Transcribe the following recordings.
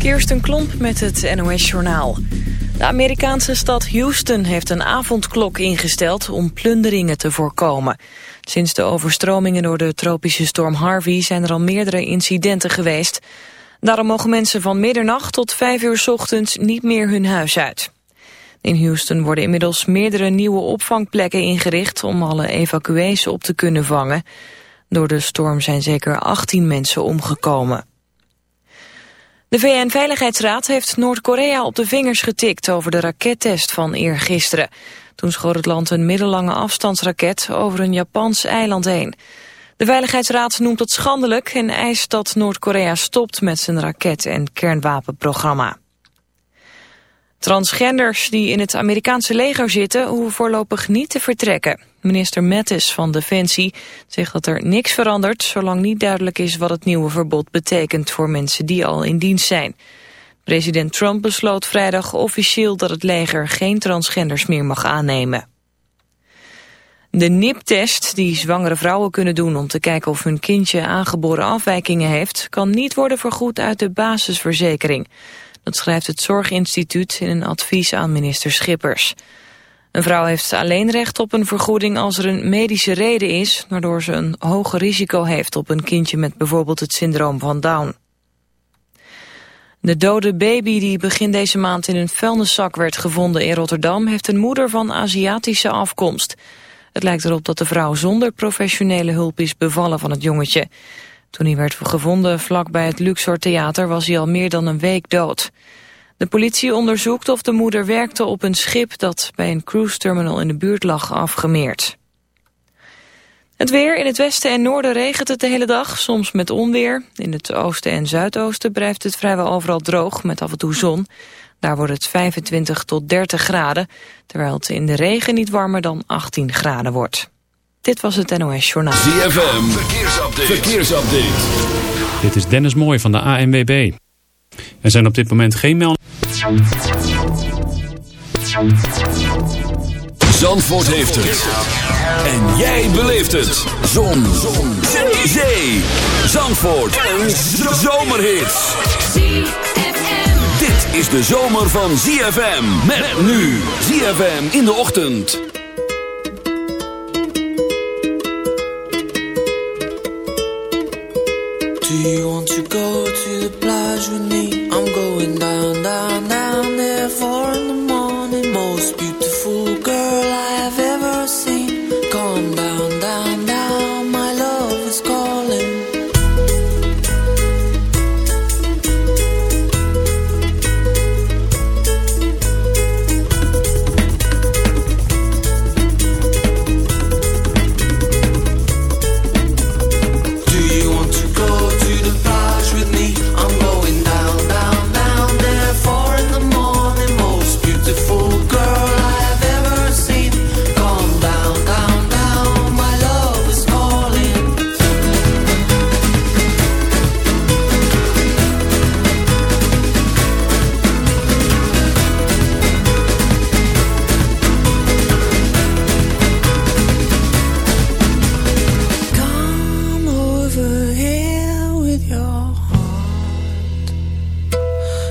Kirsten Klomp met het NOS-journaal. De Amerikaanse stad Houston heeft een avondklok ingesteld om plunderingen te voorkomen. Sinds de overstromingen door de tropische storm Harvey zijn er al meerdere incidenten geweest. Daarom mogen mensen van middernacht tot vijf uur ochtends niet meer hun huis uit. In Houston worden inmiddels meerdere nieuwe opvangplekken ingericht om alle evacuees op te kunnen vangen. Door de storm zijn zeker 18 mensen omgekomen. De VN-veiligheidsraad heeft Noord-Korea op de vingers getikt over de rakettest van eergisteren. Toen schoot het land een middellange afstandsraket over een Japans eiland heen. De Veiligheidsraad noemt het schandelijk en eist dat Noord-Korea stopt met zijn raket- en kernwapenprogramma. Transgenders die in het Amerikaanse leger zitten hoeven voorlopig niet te vertrekken. Minister Mattis van Defensie zegt dat er niks verandert... zolang niet duidelijk is wat het nieuwe verbod betekent voor mensen die al in dienst zijn. President Trump besloot vrijdag officieel dat het leger geen transgenders meer mag aannemen. De NIP-test die zwangere vrouwen kunnen doen om te kijken of hun kindje aangeboren afwijkingen heeft... kan niet worden vergoed uit de basisverzekering. Schrijft het Zorginstituut in een advies aan minister Schippers. Een vrouw heeft alleen recht op een vergoeding als er een medische reden is... waardoor ze een hoger risico heeft op een kindje met bijvoorbeeld het syndroom van Down. De dode baby die begin deze maand in een vuilniszak werd gevonden in Rotterdam... heeft een moeder van Aziatische afkomst. Het lijkt erop dat de vrouw zonder professionele hulp is bevallen van het jongetje. Toen hij werd gevonden vlakbij het Luxor Theater was hij al meer dan een week dood. De politie onderzoekt of de moeder werkte op een schip dat bij een cruise terminal in de buurt lag afgemeerd. Het weer in het westen en noorden regent het de hele dag, soms met onweer. In het oosten en zuidoosten blijft het vrijwel overal droog met af en toe zon. Daar wordt het 25 tot 30 graden, terwijl het in de regen niet warmer dan 18 graden wordt. Dit was het NOS Journaal. ZFM, verkeersupdate. verkeersupdate. Dit is Dennis Mooij van de ANWB. Er zijn op dit moment geen meldingen. Zandvoort heeft het. En jij beleeft het. Zon. Zon. Zee. Zandvoort. Een zomerhit. Dit is de zomer van ZFM. Met nu. ZFM in de ochtend. Do you want to go to the plage with me? I'm going down, down, down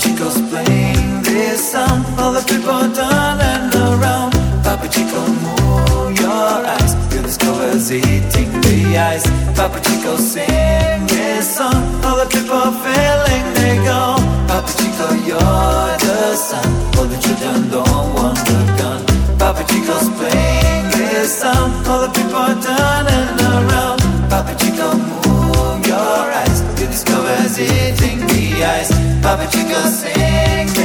Chico's ice. Papa Chico, sing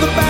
the band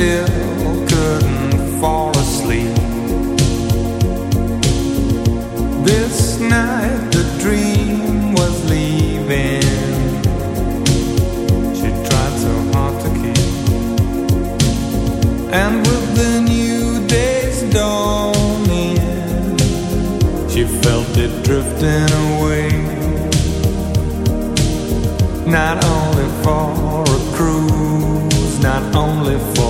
still couldn't fall asleep. This night the dream was leaving. She tried so hard to keep. And with the new day's dawning, she felt it drifting away. Not only for a cruise, not only for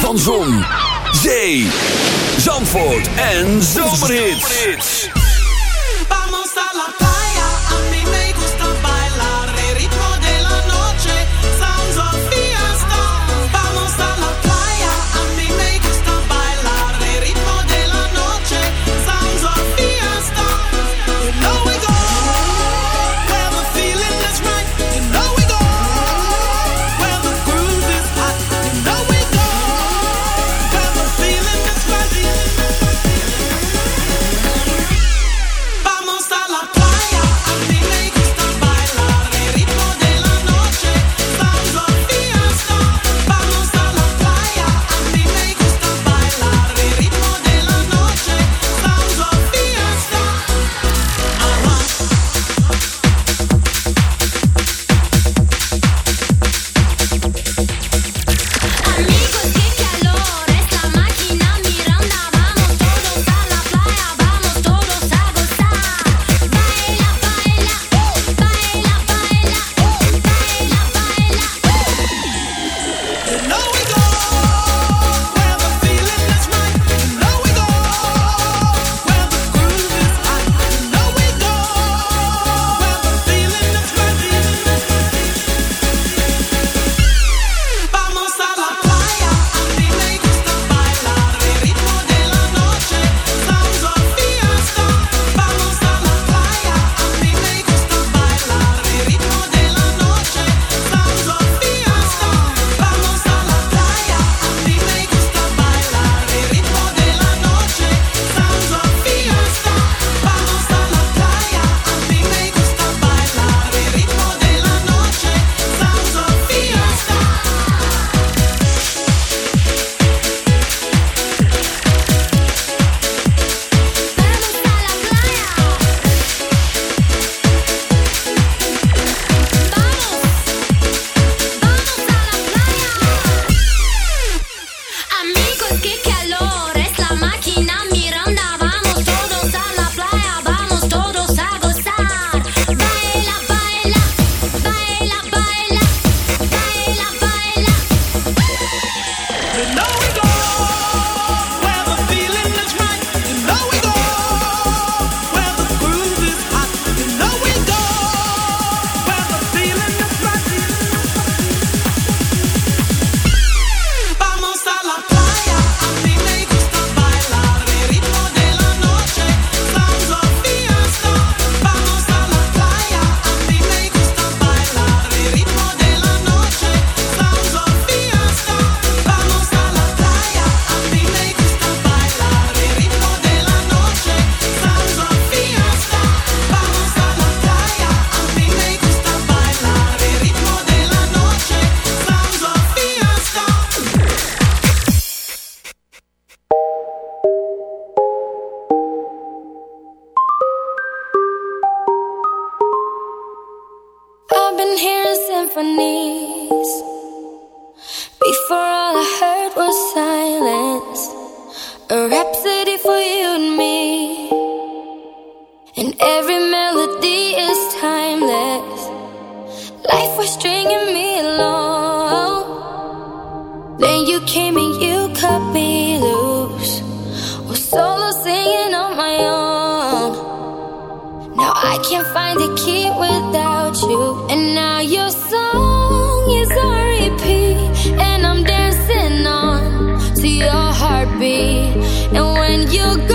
van Zon, Zee, find a key without you. And now your song is on repeat. And I'm dancing on to your heartbeat. And when you go.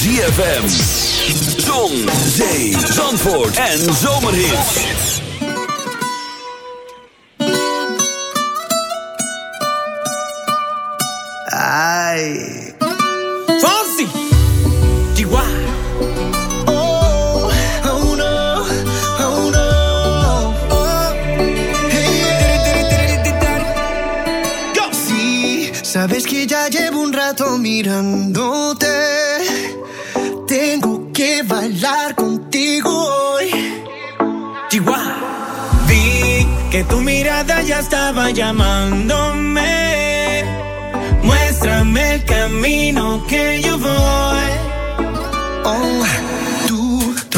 ZFM.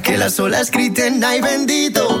que las olas griten ay bendito